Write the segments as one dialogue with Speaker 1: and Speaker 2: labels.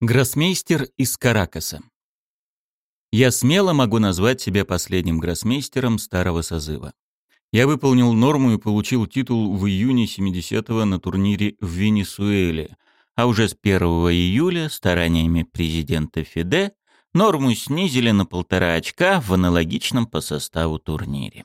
Speaker 1: Гроссмейстер из Каракаса. Я смело могу назвать себя последним гроссмейстером старого созыва. Я выполнил норму и получил титул в июне 70-го на турнире в Венесуэле, а уже с 1 июля стараниями президента Фиде норму снизили на полтора очка в аналогичном по составу турнире.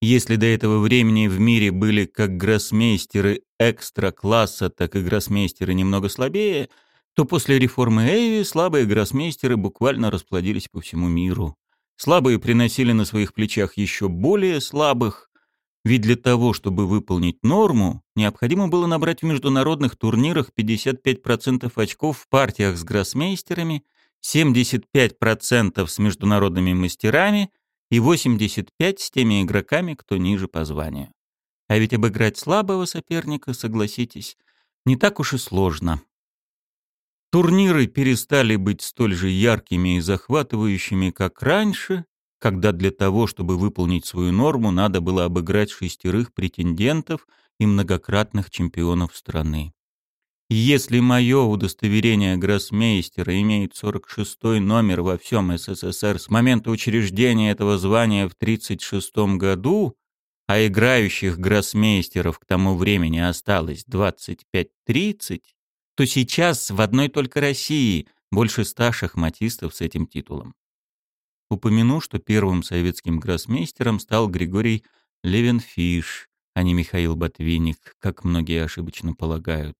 Speaker 1: Если до этого времени в мире были как гроссмейстеры экстра-класса, так и гроссмейстеры немного слабее – то после реформы Эйви слабые гроссмейстеры буквально расплодились по всему миру. Слабые приносили на своих плечах еще более слабых, ведь для того, чтобы выполнить норму, необходимо было набрать в международных турнирах 55% очков в партиях с гроссмейстерами, 75% с международными мастерами и 85% с теми игроками, кто ниже по званию. А ведь обыграть слабого соперника, согласитесь, не так уж и сложно. Турниры перестали быть столь же яркими и захватывающими, как раньше, когда для того, чтобы выполнить свою норму, надо было обыграть шестерых претендентов и многократных чемпионов страны. Если мое удостоверение гроссмейстера имеет 46-й номер во всем СССР с момента учреждения этого звания в 1936 году, а играющих гроссмейстеров к тому времени осталось 25-30, то сейчас в одной только России больше ста шахматистов с этим титулом. Упомяну, что первым советским гроссмейстером стал Григорий Левенфиш, а не Михаил Ботвинник, как многие ошибочно полагают.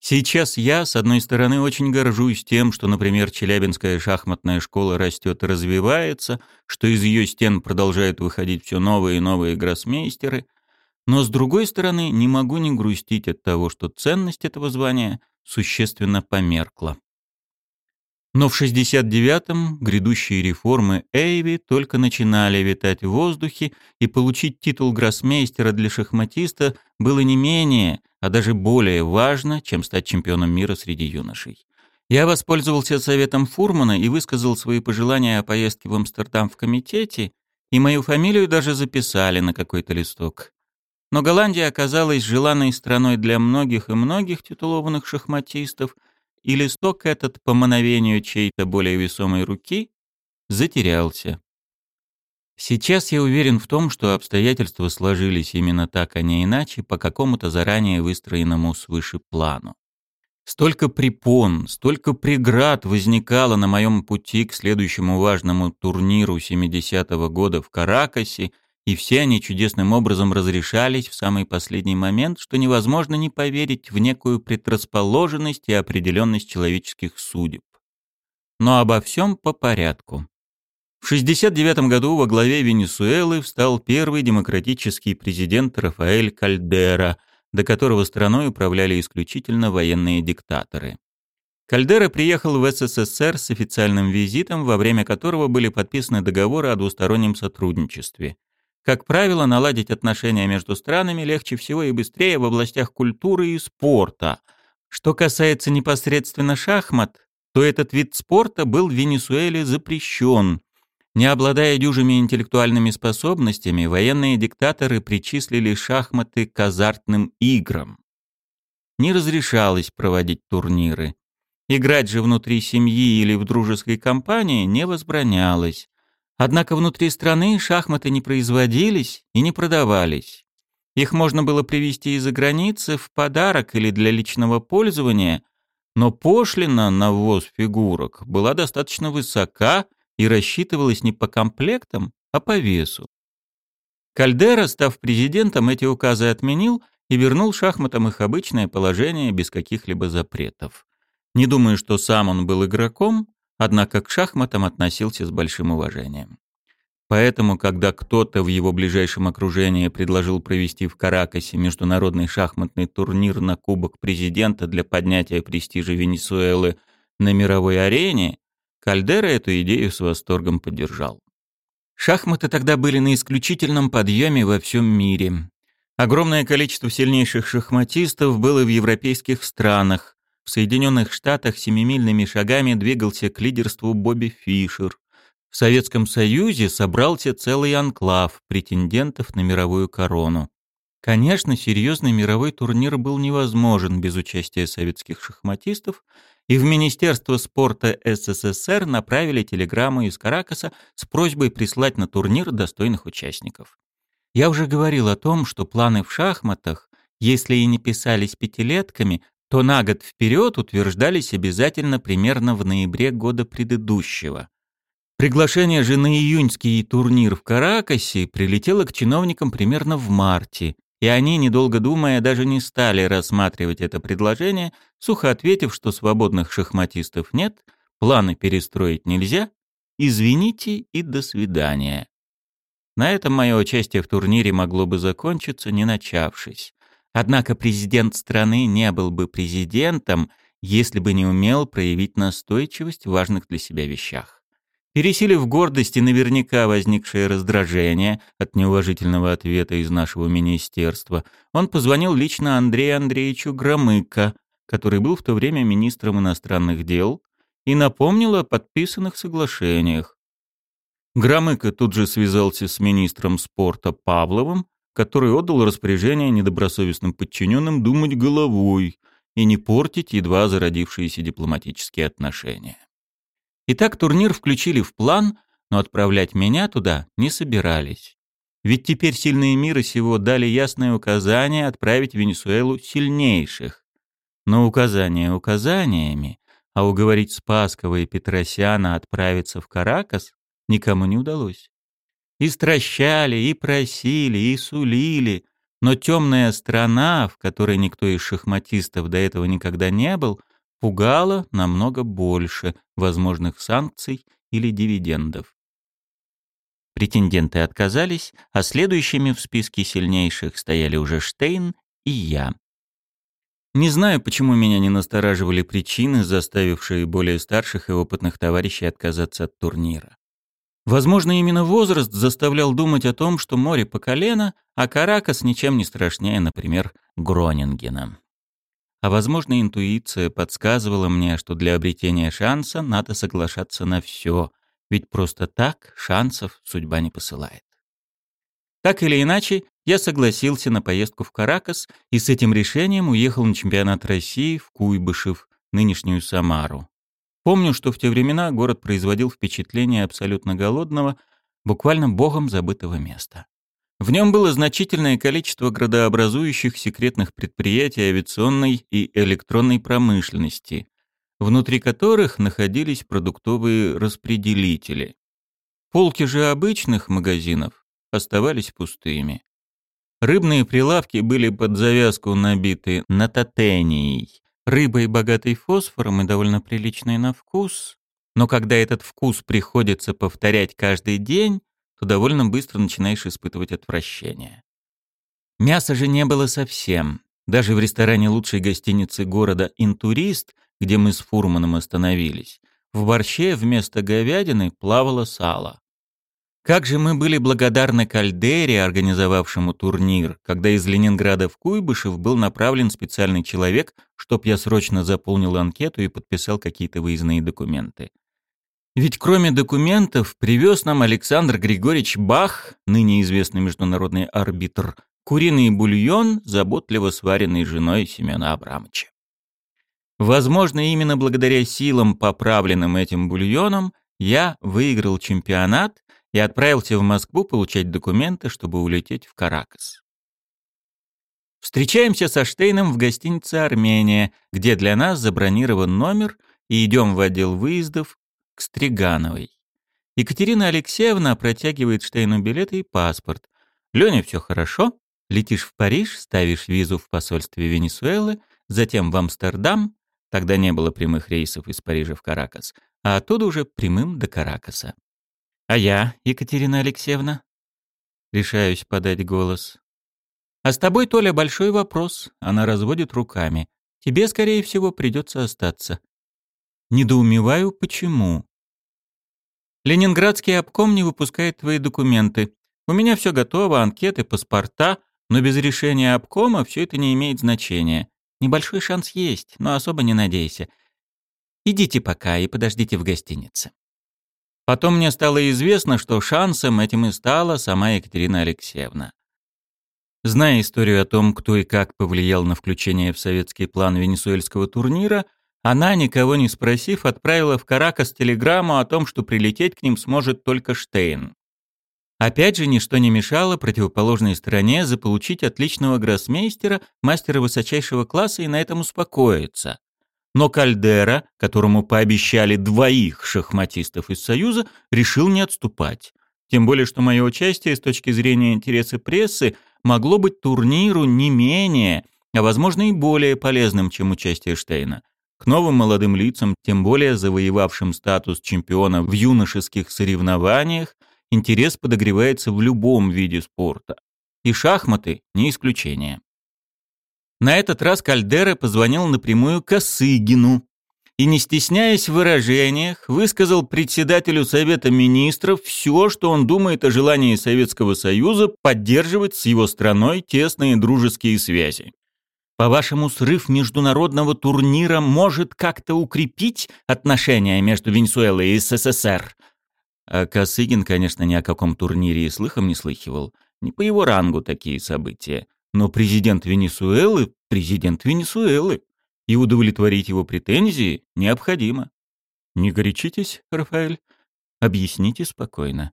Speaker 1: Сейчас я, с одной стороны, очень горжусь тем, что, например, Челябинская шахматная школа растет и развивается, что из ее стен продолжают выходить все новые и новые гроссмейстеры — но с другой стороны, не могу не грустить от того, что ценность этого звания существенно померкла. Но в 69-м грядущие реформы Эйви только начинали витать в воздухе, и получить титул гроссмейстера для шахматиста было не менее, а даже более важно, чем стать чемпионом мира среди юношей. Я воспользовался советом Фурмана и высказал свои пожелания о поездке в Амстердам в комитете, и мою фамилию даже записали на какой-то листок. Но Голландия оказалась желанной страной для многих и многих титулованных шахматистов, и листок этот, по мановению чьей-то более весомой руки, затерялся. Сейчас я уверен в том, что обстоятельства сложились именно так, а не иначе, по какому-то заранее выстроенному свыше плану. Столько препон, столько преград возникало на моем пути к следующему важному турниру 70-го года в Каракасе — и все они чудесным образом разрешались в самый последний момент, что невозможно не поверить в некую предрасположенность и определенность человеческих судеб. Но обо всем по порядку. В 1969 году во главе Венесуэлы встал первый демократический президент Рафаэль Кальдера, до которого страной управляли исключительно военные диктаторы. Кальдера приехал в СССР с официальным визитом, во время которого были подписаны договоры о двустороннем сотрудничестве. Как правило, наладить отношения между странами легче всего и быстрее в областях культуры и спорта. Что касается непосредственно шахмат, то этот вид спорта был в Венесуэле запрещен. Не обладая дюжими интеллектуальными способностями, военные диктаторы причислили шахматы к азартным играм. Не разрешалось проводить турниры. Играть же внутри семьи или в дружеской компании не возбранялось. Однако внутри страны шахматы не производились и не продавались. Их можно было привезти из-за границы в подарок или для личного пользования, но пошлина на ввоз фигурок была достаточно высока и рассчитывалась не по комплектам, а по весу. Кальдера, став президентом, эти указы отменил и вернул шахматам их обычное положение без каких-либо запретов. Не думаю, что сам он был игроком, однако к шахматам относился с большим уважением. Поэтому, когда кто-то в его ближайшем окружении предложил провести в Каракасе международный шахматный турнир на Кубок Президента для поднятия престижа Венесуэлы на мировой арене, Кальдера эту идею с восторгом поддержал. Шахматы тогда были на исключительном подъеме во всем мире. Огромное количество сильнейших шахматистов было в европейских странах, в Соединенных Штатах семимильными шагами двигался к лидерству Бобби Фишер. В Советском Союзе собрался целый анклав претендентов на мировую корону. Конечно, серьезный мировой турнир был невозможен без участия советских шахматистов, и в Министерство спорта СССР направили телеграмму из Каракаса с просьбой прислать на турнир достойных участников. Я уже говорил о том, что планы в шахматах, если и не писались пятилетками, то на год вперед утверждались обязательно примерно в ноябре года предыдущего. Приглашение же на июньский турнир в Каракасе прилетело к чиновникам примерно в марте, и они, недолго думая, даже не стали рассматривать это предложение, сухо ответив, что свободных шахматистов нет, планы перестроить нельзя, извините и до свидания. На этом мое участие в турнире могло бы закончиться, не начавшись. Однако президент страны не был бы президентом, если бы не умел проявить настойчивость в важных для себя вещах. Пересилив гордость и наверняка возникшее раздражение от неуважительного ответа из нашего министерства, он позвонил лично Андрею Андреевичу Громыко, который был в то время министром иностранных дел, и напомнил о подписанных соглашениях. Громыко тут же связался с министром спорта Павловым, который отдал распоряжение недобросовестным подчиненным думать головой и не портить едва зародившиеся дипломатические отношения. Итак, турнир включили в план, но отправлять меня туда не собирались. Ведь теперь сильные мира сего дали ясное указание отправить в Венесуэлу сильнейших. Но указания указаниями, а уговорить Спаскова и Петросяна отправиться в Каракас никому не удалось. И стращали, и просили, и сулили, но темная страна, в которой никто из шахматистов до этого никогда не был, пугало намного больше возможных санкций или дивидендов. Претенденты отказались, а следующими в списке сильнейших стояли уже Штейн и я. Не знаю, почему меня не настораживали причины, заставившие более старших и опытных товарищей отказаться от турнира. Возможно, именно возраст заставлял думать о том, что море по колено, а Каракас ничем не страшнее, например, Гронингена. А возможно, интуиция подсказывала мне, что для обретения шанса надо соглашаться на все, ведь просто так шансов судьба не посылает. Так или иначе, я согласился на поездку в Каракас и с этим решением уехал на чемпионат России в Куйбышев, нынешнюю Самару. Помню, что в те времена город производил впечатление абсолютно голодного, буквально богом забытого места. В нем было значительное количество градообразующих секретных предприятий авиационной и электронной промышленности, внутри которых находились продуктовые распределители. Полки же обычных магазинов оставались пустыми. Рыбные прилавки были под завязку набиты натотенией, рыбой, богатой фосфором и довольно приличной на вкус, но когда этот вкус приходится повторять каждый день, то довольно быстро начинаешь испытывать отвращение. Мяса же не было совсем. Даже в ресторане лучшей гостиницы города «Интурист», где мы с Фурманом остановились, в борще вместо говядины плавало сало. Как же мы были благодарны Кальдере, организовавшему турнир, когда из Ленинграда в Куйбышев был направлен специальный человек, чтоб я срочно заполнил анкету и подписал какие-то выездные документы. Ведь кроме документов привез нам Александр Григорьевич Бах, ныне известный международный арбитр, куриный бульон, заботливо сваренный женой Семена Абрамовича. Возможно, именно благодаря силам, поправленным этим бульоном, я выиграл чемпионат и отправился в Москву получать документы, чтобы улететь в Каракас. Встречаемся со Штейном в гостинице «Армения», где для нас забронирован номер, и идем в отдел выездов к Стригановой. Екатерина Алексеевна протягивает Штейну билеты и паспорт. «Леня, все хорошо? Летишь в Париж, ставишь визу в посольстве Венесуэлы, затем в Амстердам, тогда не было прямых рейсов из Парижа в Каракас, а оттуда уже прямым до Каракаса. А я, Екатерина Алексеевна?» Решаюсь подать голос. «А с тобой, Толя, большой вопрос», — она разводит руками. «Тебе, скорее всего, придется остаться. Недоумеваю, почему. Ленинградский обком не выпускает твои документы. У меня все готово, анкеты, паспорта, но без решения обкома все это не имеет значения. Небольшой шанс есть, но особо не надейся. Идите пока и подождите в гостинице. Потом мне стало известно, что шансом этим и стала сама Екатерина Алексеевна. Зная историю о том, кто и как повлиял на включение в советский план венесуэльского турнира, она, никого не спросив, отправила в Каракас телеграмму о том, что прилететь к ним сможет только Штейн. Опять же, ничто не мешало противоположной стороне заполучить отличного гроссмейстера, мастера высочайшего класса и на этом успокоиться. Но Кальдера, которому пообещали двоих шахматистов из Союза, решил не отступать. Тем более, что мое участие с точки зрения интереса прессы могло быть турниру не менее, а возможно и более полезным, чем участие Штейна. К новым молодым лицам, тем более завоевавшим статус чемпиона в юношеских соревнованиях, интерес подогревается в любом виде спорта. И шахматы не исключение. На этот раз Кальдера позвонил напрямую Косыгину и, не стесняясь в выражениях, высказал председателю Совета Министров все, что он думает о желании Советского Союза поддерживать с его страной тесные дружеские связи. По-вашему, срыв международного турнира может как-то укрепить отношения между Венесуэлой и СССР? А Косыгин, конечно, ни о каком турнире и слыхом не слыхивал. Не по его рангу такие события. Но президент Венесуэлы – президент Венесуэлы. И удовлетворить его претензии необходимо. Не горячитесь, Рафаэль. Объясните спокойно.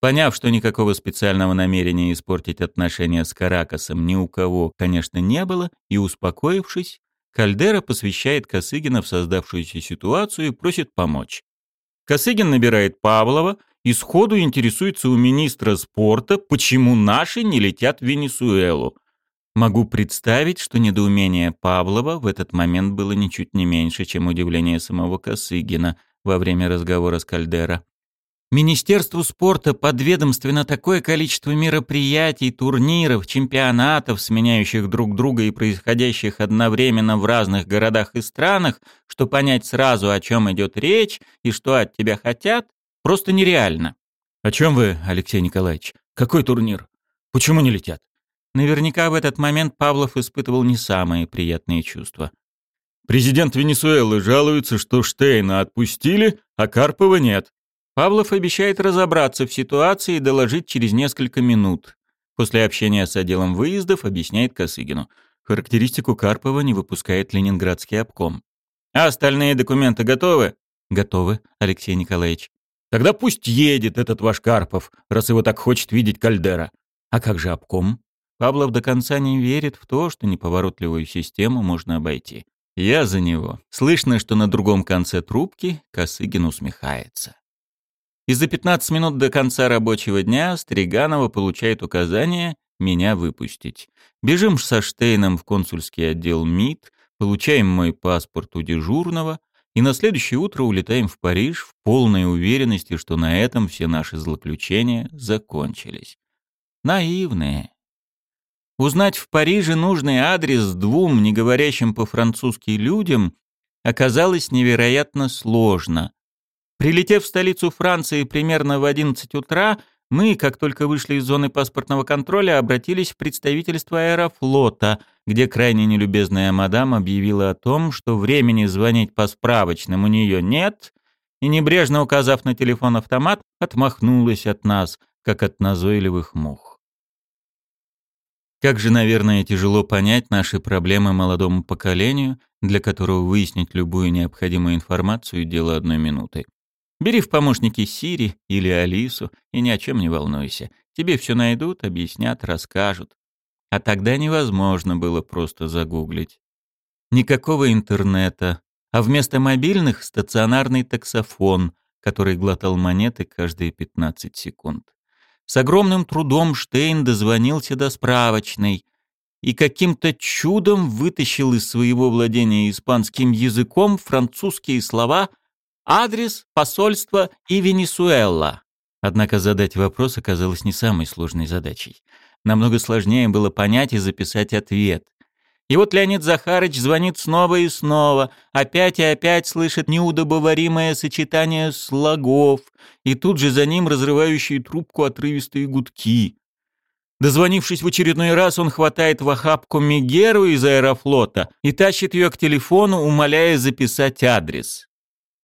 Speaker 1: Поняв, что никакого специального намерения испортить отношения с Каракасом ни у кого, конечно, не было, и успокоившись, Кальдера посвящает Косыгина в создавшуюся ситуацию и просит помочь. Косыгин набирает Павлова и сходу интересуется у министра спорта, почему наши не летят в Венесуэлу. Могу представить, что недоумение Павлова в этот момент было ничуть не меньше, чем удивление самого Косыгина во время разговора с Кальдера. Министерству спорта подведомственно такое количество мероприятий, турниров, чемпионатов, сменяющих друг друга и происходящих одновременно в разных городах и странах, что понять сразу, о чем идет речь и что от тебя хотят, просто нереально. О чем вы, Алексей Николаевич? Какой турнир? Почему не летят? Наверняка в этот момент Павлов испытывал не самые приятные чувства. Президент Венесуэлы жалуется, что Штейна отпустили, а Карпова нет. Павлов обещает разобраться в ситуации и доложить через несколько минут. После общения с отделом выездов объясняет Косыгину. Характеристику Карпова не выпускает Ленинградский обком. А остальные документы готовы? Готовы, Алексей Николаевич. Тогда пусть едет этот ваш Карпов, раз его так хочет видеть Кальдера. А как же обком? Павлов до конца не верит в то, что неповоротливую систему можно обойти. Я за него. Слышно, что на другом конце трубки Косыгин усмехается. И за 15 минут до конца рабочего дня Стриганова получает указание меня выпустить. Бежим со Штейном в консульский отдел МИД, получаем мой паспорт у дежурного и на следующее утро улетаем в Париж в полной уверенности, что на этом все наши злоключения закончились. Наивные. Узнать в Париже нужный адрес двум, не говорящим по-французски людям, оказалось невероятно сложно. Прилетев в столицу Франции примерно в 11 утра, мы, как только вышли из зоны паспортного контроля, обратились в представительство аэрофлота, где крайне нелюбезная мадам объявила о том, что времени звонить по справочным у нее нет, и, небрежно указав на телефон-автомат, отмахнулась от нас, как от назойливых мух. Как же, наверное, тяжело понять наши проблемы молодому поколению, для которого выяснить любую необходимую информацию – дело одной минуты. Бери в помощники Сири или Алису и ни о чем не волнуйся. Тебе все найдут, объяснят, расскажут. А тогда невозможно было просто загуглить. Никакого интернета, а вместо мобильных стационарный таксофон, который глотал монеты каждые 15 секунд. С огромным трудом Штейн дозвонился до справочной и каким-то чудом вытащил из своего владения испанским языком французские слова — Адрес, посольство и Венесуэла. Однако задать вопрос оказалось не самой сложной задачей. Намного сложнее было понять и записать ответ. И вот Леонид Захарыч звонит снова и снова, опять и опять слышит неудобоваримое сочетание слогов, и тут же за ним разрывающие трубку отрывистые гудки. Дозвонившись в очередной раз, он хватает в охапку Мегеру из аэрофлота и тащит ее к телефону, умоляя записать адрес.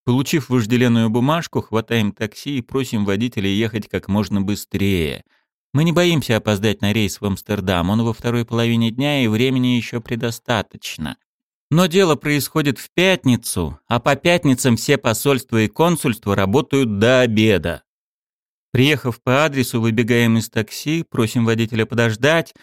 Speaker 1: Получив вожделенную бумажку, хватаем такси и просим водителя ехать как можно быстрее. Мы не боимся опоздать на рейс в Амстердам, он во второй половине дня и времени еще предостаточно. Но дело происходит в пятницу, а по пятницам все посольства и консульства работают до обеда. Приехав по адресу, выбегаем из такси, просим водителя подождать.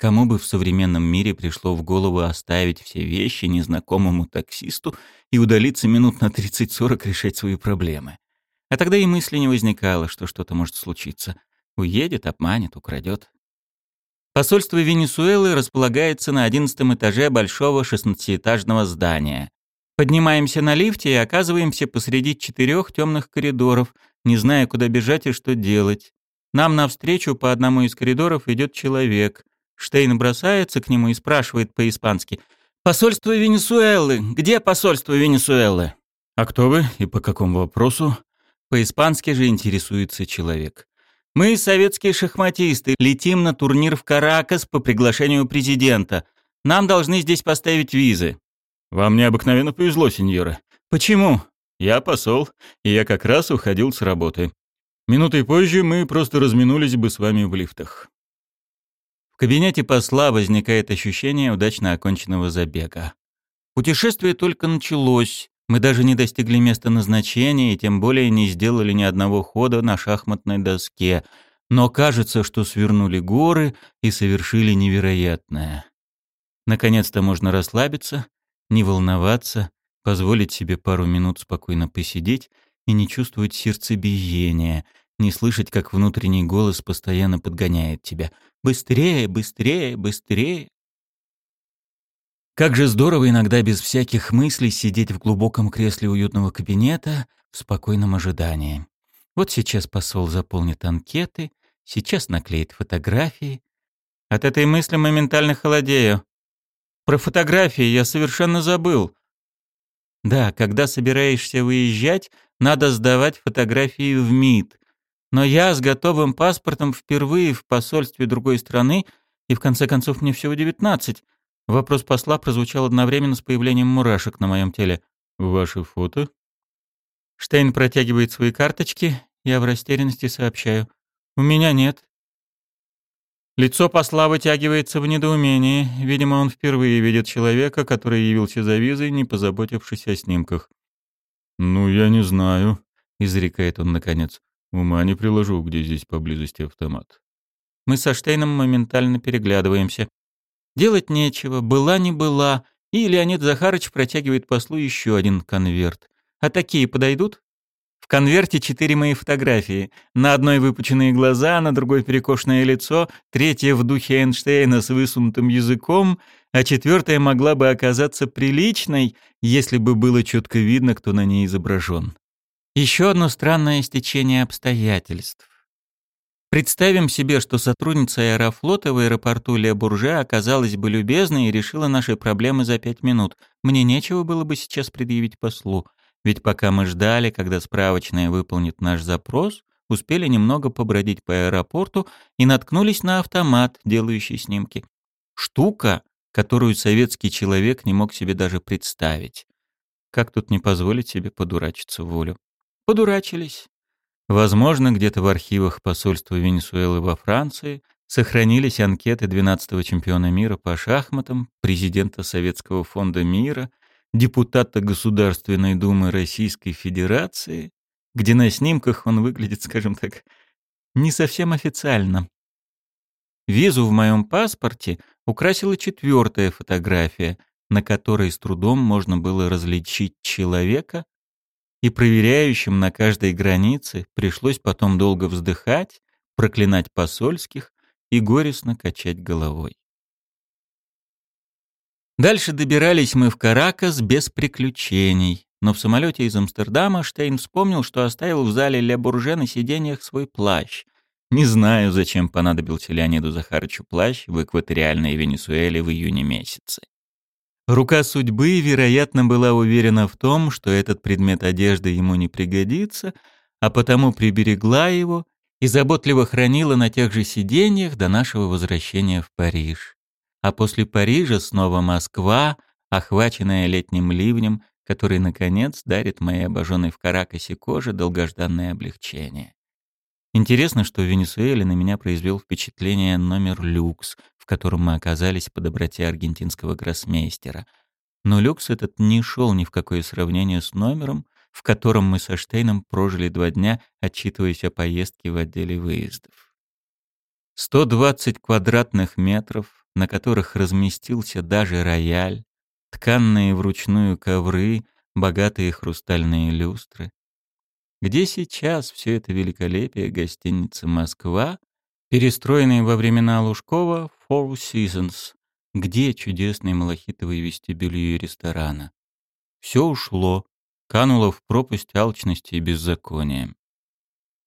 Speaker 1: Кому бы в современном мире пришло в голову оставить все вещи незнакомому таксисту и удалиться минут на 30-40 решать свои проблемы? А тогда и мысли не возникало, что что-то может случиться. Уедет, обманет, украдет. Посольство Венесуэлы располагается на одиннадцатом этаже большого шестнадцатиэтажного здания. Поднимаемся на лифте и оказываемся посреди четырех темных коридоров, не зная, куда бежать и что делать. Нам навстречу по одному из коридоров идет человек. Штейн бросается к нему и спрашивает по-испански. «Посольство Венесуэлы! Где посольство Венесуэлы?»
Speaker 2: «А кто вы и по какому вопросу?»
Speaker 1: По-испански же интересуется человек. Мы, советские шахматисты, летим на турнир в Каракас по приглашению президента. Нам должны здесь поставить визы».
Speaker 2: «Вам необыкновенно повезло, сеньора».
Speaker 1: «Почему?»
Speaker 2: «Я посол, и я как раз уходил с работы. Минутой позже мы просто разминулись бы с вами в лифтах».
Speaker 1: Кабинете посла возникает ощущение удачно оконченного забега. Путешествие только началось, мы даже не достигли места назначения и тем более не сделали ни одного хода на шахматной доске, но кажется, что свернули горы и совершили невероятное. Наконец-то можно расслабиться, не волноваться, позволить себе пару минут спокойно посидеть и не чувствовать сердцебиения, не слышать, как внутренний голос постоянно подгоняет тебя. «Быстрее, быстрее, быстрее!» Как же здорово иногда без всяких мыслей сидеть в глубоком кресле уютного кабинета в спокойном ожидании. Вот сейчас посол заполнит анкеты, сейчас наклеит фотографии. От этой мысли моментально холодею. Про фотографии я совершенно забыл. Да, когда собираешься выезжать, надо сдавать фотографии в МИД. Но я с готовым паспортом впервые в посольстве другой страны, и в конце концов мне всего девятнадцать. Вопрос посла прозвучал одновременно с появлением мурашек на моем теле.
Speaker 2: «Ваше фото?»
Speaker 1: Штейн протягивает свои карточки, я в растерянности сообщаю. «У меня нет». Лицо посла вытягивается в недоумении. Видимо, он впервые видит человека, который явился за визой, не позаботившись о снимках.
Speaker 2: «Ну, я не знаю», — изрекает он наконец. «Ума не приложу, где здесь поблизости автомат».
Speaker 1: Мы со Штейном моментально переглядываемся. Делать нечего, была не была, и Леонид Захарыч протягивает послу еще один конверт. А такие подойдут? В конверте четыре мои фотографии. На одной выпученные глаза, на другой перекошенное лицо, третья в духе Эйнштейна с высунутым языком, а четвертая могла бы оказаться приличной, если бы было четко видно, кто на ней изображен. Еще одно странное стечение обстоятельств. Представим себе, что сотрудница аэрофлота в аэропорту Ле Бурже оказалась бы любезной и решила наши проблемы за пять минут. Мне нечего было бы сейчас предъявить послу. Ведь пока мы ждали, когда справочная выполнит наш запрос, успели немного побродить по аэропорту и наткнулись на автомат, делающий снимки. Штука, которую советский человек не мог себе даже представить. Как тут не позволить себе подурачиться волю? Подурачились. Возможно, где-то в архивах посольства Венесуэлы во Франции сохранились анкеты 12-го чемпиона мира по шахматам, президента Советского фонда мира, депутата Государственной Думы Российской Федерации, где на снимках он выглядит, скажем так, не совсем официально. Визу в моем паспорте украсила четвертая фотография, на которой с трудом можно было различить человека, и проверяющим на каждой границе пришлось потом долго вздыхать, проклинать посольских и горестно качать головой. Дальше добирались мы в Каракас без приключений, но в самолете из Амстердама Штейн вспомнил, что оставил в зале Ле Бурже на сиденьях свой плащ. Не знаю, зачем понадобился Леониду Захарычу плащ в экваториальной Венесуэле в июне месяце. Рука судьбы, вероятно, была уверена в том, что этот предмет одежды ему не пригодится, а потому приберегла его и заботливо хранила на тех же сиденьях до нашего возвращения в Париж. А после Парижа снова Москва, охваченная летним ливнем, который, наконец, дарит моей обожженной в Каракасе коже долгожданное облегчение. Интересно, что в Венесуэле на меня произвел впечатление номер люкс, в котором мы оказались по доброте аргентинского гроссмейстера. Но люкс этот не шел ни в какое сравнение с номером, в котором мы со Штейном прожили два дня, отчитываясь о поездке в отделе выездов. 120 квадратных метров, на которых разместился даже рояль, тканные вручную ковры, богатые хрустальные люстры, где сейчас все это великолепие гостиницы «Москва», перестроенной во времена Лужкова «Four Seasons», где чудесные малахитовые вестибюли ресторана. Все ушло, кануло в пропасть алчности и беззакония.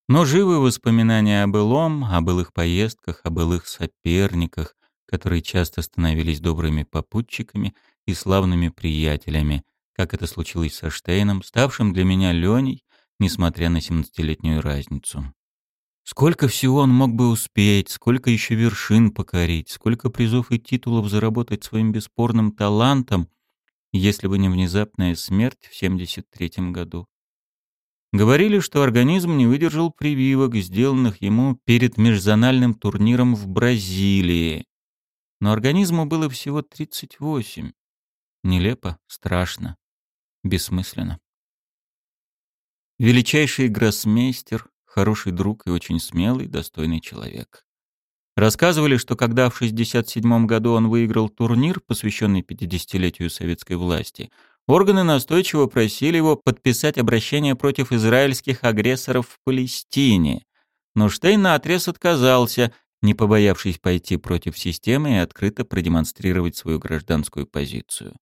Speaker 1: Но живы воспоминания о былом, о былых поездках, о былых соперниках, которые часто становились добрыми попутчиками и славными приятелями, как это случилось со Штейном, ставшим для меня Леней, несмотря на 17-летнюю разницу. Сколько всего он мог бы успеть, сколько еще вершин покорить, сколько призов и титулов заработать своим бесспорным талантом, если бы не внезапная смерть в 73 году. Говорили, что организм не выдержал прививок, сделанных ему перед межзональным турниром в Бразилии. Но организму было всего 38. Нелепо, страшно, бессмысленно. Величайший гроссмейстер, хороший друг и очень смелый, достойный человек. Рассказывали, что когда в 1967 году он выиграл турнир, посвященный 50-летию советской власти, органы настойчиво просили его подписать обращение против израильских агрессоров в Палестине. Но Штейн наотрез отказался, не побоявшись пойти против системы и открыто продемонстрировать свою гражданскую позицию.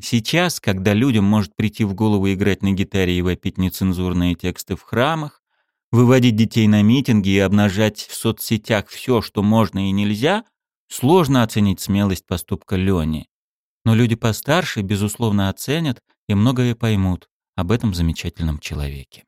Speaker 1: Сейчас, когда людям может прийти в голову играть на гитаре и вопить нецензурные тексты в храмах, выводить детей на митинги и обнажать в соцсетях все, что можно и нельзя, сложно оценить смелость поступка Лёни. Но люди постарше, безусловно, оценят и многое поймут об этом замечательном человеке.